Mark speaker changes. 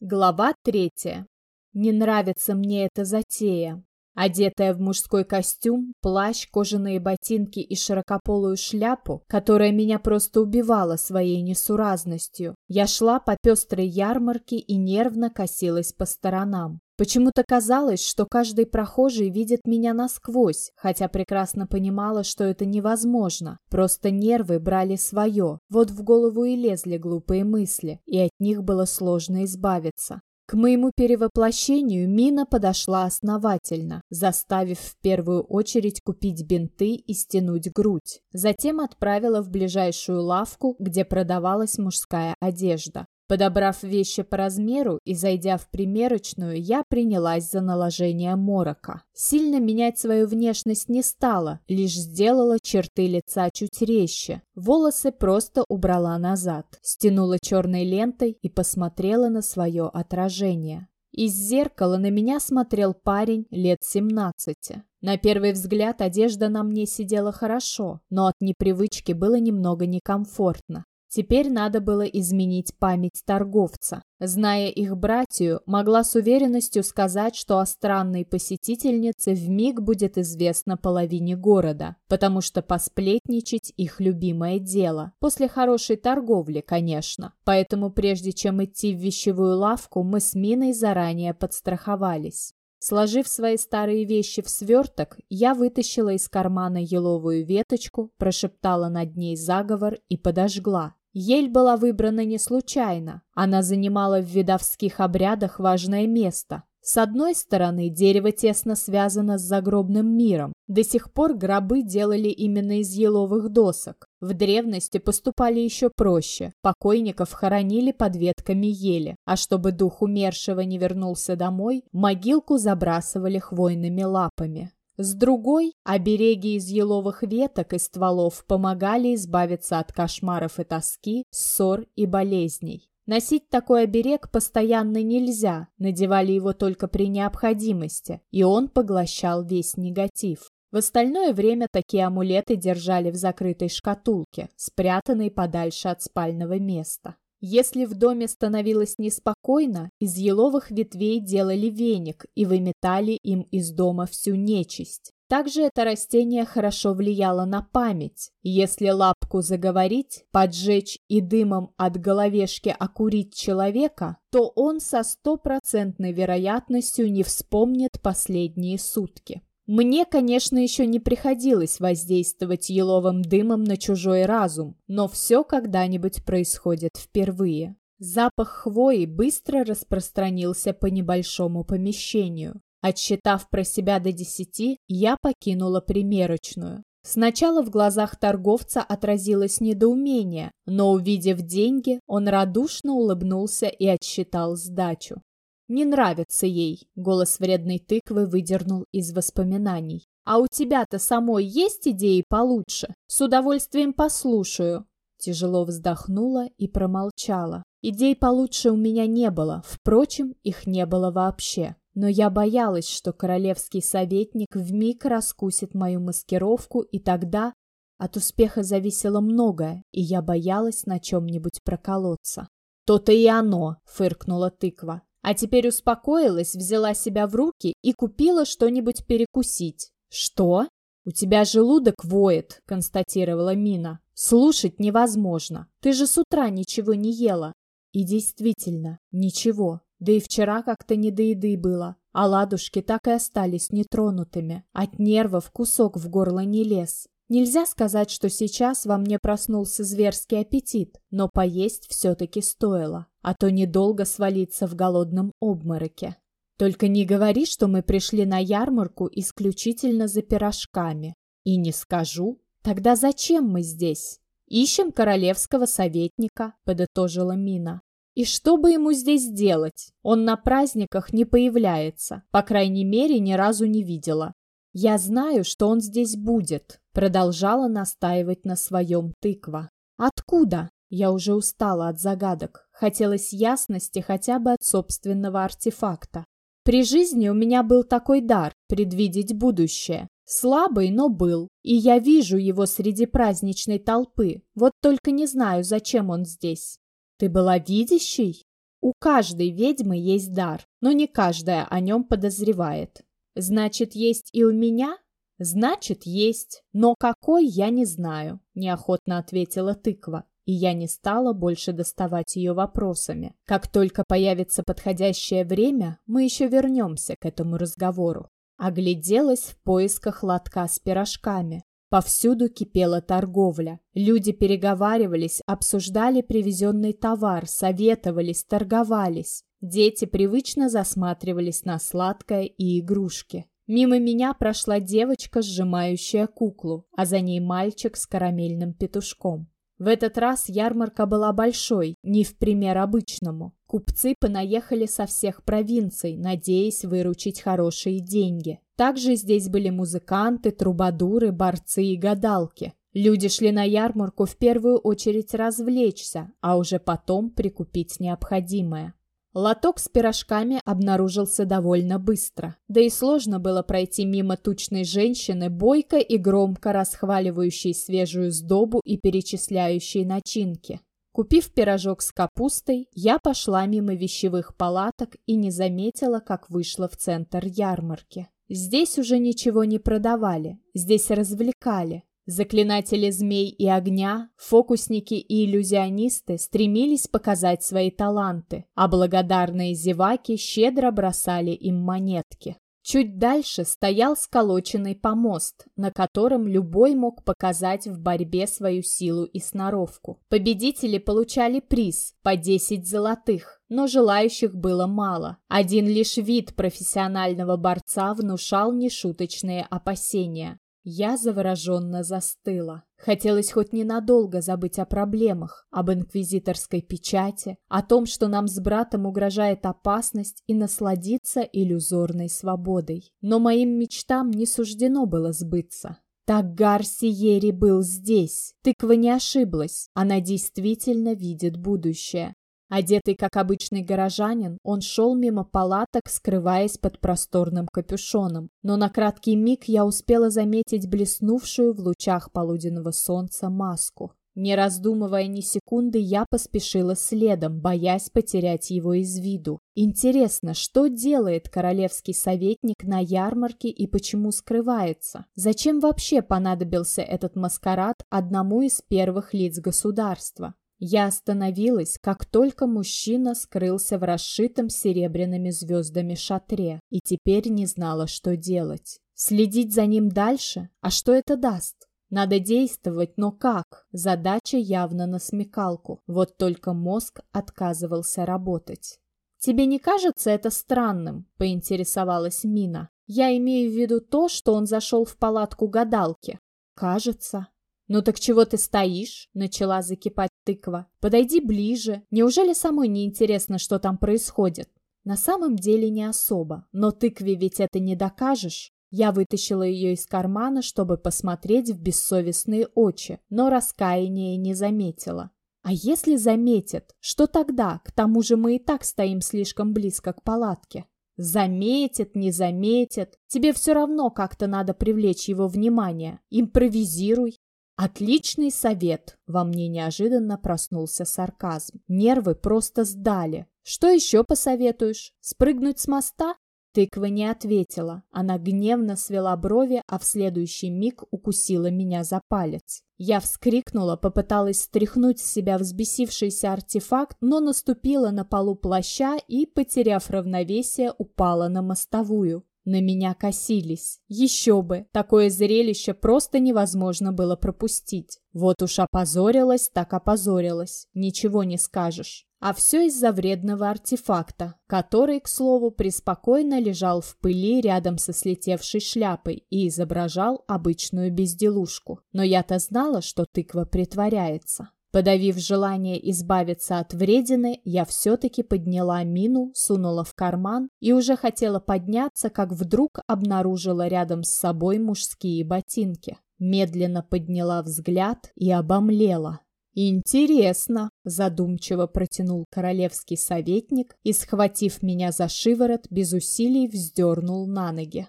Speaker 1: Глава третья. Не нравится мне эта затея. Одетая в мужской костюм, плащ, кожаные ботинки и широкополую шляпу, которая меня просто убивала своей несуразностью, я шла по пестрой ярмарке и нервно косилась по сторонам. Почему-то казалось, что каждый прохожий видит меня насквозь, хотя прекрасно понимала, что это невозможно. Просто нервы брали свое. Вот в голову и лезли глупые мысли, и от них было сложно избавиться. К моему перевоплощению Мина подошла основательно, заставив в первую очередь купить бинты и стянуть грудь. Затем отправила в ближайшую лавку, где продавалась мужская одежда. Подобрав вещи по размеру и зайдя в примерочную, я принялась за наложение морока. Сильно менять свою внешность не стала, лишь сделала черты лица чуть резче. Волосы просто убрала назад, стянула черной лентой и посмотрела на свое отражение. Из зеркала на меня смотрел парень лет 17. На первый взгляд одежда на мне сидела хорошо, но от непривычки было немного некомфортно. Теперь надо было изменить память торговца. Зная их братью, могла с уверенностью сказать, что о странной посетительнице в миг будет известно половине города, потому что посплетничать их любимое дело. После хорошей торговли, конечно. Поэтому прежде чем идти в вещевую лавку, мы с Миной заранее подстраховались. Сложив свои старые вещи в сверток, я вытащила из кармана еловую веточку, прошептала над ней заговор и подожгла. Ель была выбрана не случайно. Она занимала в видовских обрядах важное место. С одной стороны, дерево тесно связано с загробным миром. До сих пор гробы делали именно из еловых досок. В древности поступали еще проще. Покойников хоронили под ветками ели, а чтобы дух умершего не вернулся домой, могилку забрасывали хвойными лапами. С другой, обереги из еловых веток и стволов помогали избавиться от кошмаров и тоски, ссор и болезней. Носить такой оберег постоянно нельзя, надевали его только при необходимости, и он поглощал весь негатив. В остальное время такие амулеты держали в закрытой шкатулке, спрятанной подальше от спального места. Если в доме становилось неспокойно, из еловых ветвей делали веник и выметали им из дома всю нечисть. Также это растение хорошо влияло на память. Если лапку заговорить, поджечь и дымом от головешки окурить человека, то он со стопроцентной вероятностью не вспомнит последние сутки. Мне, конечно, еще не приходилось воздействовать еловым дымом на чужой разум, но все когда-нибудь происходит впервые. Запах хвои быстро распространился по небольшому помещению. Отсчитав про себя до десяти, я покинула примерочную. Сначала в глазах торговца отразилось недоумение, но, увидев деньги, он радушно улыбнулся и отсчитал сдачу. Не нравится ей, голос вредной тыквы выдернул из воспоминаний. А у тебя-то самой есть идеи получше? С удовольствием послушаю. Тяжело вздохнула и промолчала. Идей получше у меня не было, впрочем, их не было вообще. Но я боялась, что королевский советник вмиг раскусит мою маскировку, и тогда от успеха зависело многое, и я боялась на чем-нибудь проколоться. «То-то и оно!» — фыркнула тыква. А теперь успокоилась, взяла себя в руки и купила что-нибудь перекусить. «Что? У тебя желудок воет», — констатировала Мина. «Слушать невозможно. Ты же с утра ничего не ела». И действительно, ничего. Да и вчера как-то не до еды было. А ладушки так и остались нетронутыми. От нервов кусок в горло не лез. Нельзя сказать, что сейчас во мне проснулся зверский аппетит, но поесть все-таки стоило, а то недолго свалиться в голодном обмороке. Только не говори, что мы пришли на ярмарку исключительно за пирожками. И не скажу. Тогда зачем мы здесь? Ищем королевского советника, подытожила Мина. И что бы ему здесь делать? Он на праздниках не появляется. По крайней мере, ни разу не видела. Я знаю, что он здесь будет, Продолжала настаивать на своем тыква. Откуда? Я уже устала от загадок. Хотелось ясности хотя бы от собственного артефакта. При жизни у меня был такой дар – предвидеть будущее. Слабый, но был. И я вижу его среди праздничной толпы. Вот только не знаю, зачем он здесь. Ты была видящей? У каждой ведьмы есть дар, но не каждая о нем подозревает. Значит, есть и у меня? Значит, есть, но какой я не знаю, неохотно ответила тыква и я не стала больше доставать ее вопросами. Как только появится подходящее время, мы еще вернемся к этому разговору. Огляделась в поисках лотка с пирожками. Повсюду кипела торговля. Люди переговаривались, обсуждали привезенный товар, советовались, торговались. Дети привычно засматривались на сладкое и игрушки. Мимо меня прошла девочка, сжимающая куклу, а за ней мальчик с карамельным петушком. В этот раз ярмарка была большой, не в пример обычному. Купцы понаехали со всех провинций, надеясь выручить хорошие деньги. Также здесь были музыканты, трубадуры, борцы и гадалки. Люди шли на ярмарку в первую очередь развлечься, а уже потом прикупить необходимое. Лоток с пирожками обнаружился довольно быстро. Да и сложно было пройти мимо тучной женщины, бойко и громко расхваливающей свежую сдобу и перечисляющей начинки. Купив пирожок с капустой, я пошла мимо вещевых палаток и не заметила, как вышла в центр ярмарки. Здесь уже ничего не продавали, здесь развлекали. Заклинатели змей и огня, фокусники и иллюзионисты стремились показать свои таланты, а благодарные зеваки щедро бросали им монетки. Чуть дальше стоял сколоченный помост, на котором любой мог показать в борьбе свою силу и сноровку. Победители получали приз по 10 золотых, но желающих было мало. Один лишь вид профессионального борца внушал нешуточные опасения. Я завороженно застыла. Хотелось хоть ненадолго забыть о проблемах, об инквизиторской печати, о том, что нам с братом угрожает опасность и насладиться иллюзорной свободой. Но моим мечтам не суждено было сбыться. Так Гарсиери был здесь. Тыква не ошиблась. Она действительно видит будущее. Одетый как обычный горожанин, он шел мимо палаток, скрываясь под просторным капюшоном. Но на краткий миг я успела заметить блеснувшую в лучах полуденного солнца маску. Не раздумывая ни секунды, я поспешила следом, боясь потерять его из виду. Интересно, что делает королевский советник на ярмарке и почему скрывается? Зачем вообще понадобился этот маскарад одному из первых лиц государства? Я остановилась, как только мужчина скрылся в расшитом серебряными звездами шатре, и теперь не знала, что делать. Следить за ним дальше? А что это даст? Надо действовать, но как? Задача явно на смекалку. Вот только мозг отказывался работать. «Тебе не кажется это странным?» – поинтересовалась Мина. «Я имею в виду то, что он зашел в палатку гадалки». «Кажется», «Ну так чего ты стоишь?» — начала закипать тыква. «Подойди ближе. Неужели самой не интересно, что там происходит?» На самом деле не особо, но тыкве ведь это не докажешь. Я вытащила ее из кармана, чтобы посмотреть в бессовестные очи, но раскаяния не заметила. А если заметит, что тогда? К тому же мы и так стоим слишком близко к палатке. Заметит, не заметит. Тебе все равно как-то надо привлечь его внимание. Импровизируй. Отличный совет. Во мне неожиданно проснулся сарказм. Нервы просто сдали. Что еще посоветуешь? Спрыгнуть с моста? Тыква не ответила. Она гневно свела брови, а в следующий миг укусила меня за палец. Я вскрикнула, попыталась стряхнуть с себя взбесившийся артефакт, но наступила на полу плаща и, потеряв равновесие, упала на мостовую. На меня косились. Еще бы, такое зрелище просто невозможно было пропустить. Вот уж опозорилась, так опозорилась. Ничего не скажешь. А все из-за вредного артефакта, который, к слову, преспокойно лежал в пыли рядом со слетевшей шляпой и изображал обычную безделушку. Но я-то знала, что тыква притворяется. Подавив желание избавиться от вредины, я все-таки подняла мину, сунула в карман и уже хотела подняться, как вдруг обнаружила рядом с собой мужские ботинки. Медленно подняла взгляд и обомлела. «Интересно», – задумчиво протянул королевский советник и, схватив меня за шиворот, без усилий вздернул на ноги.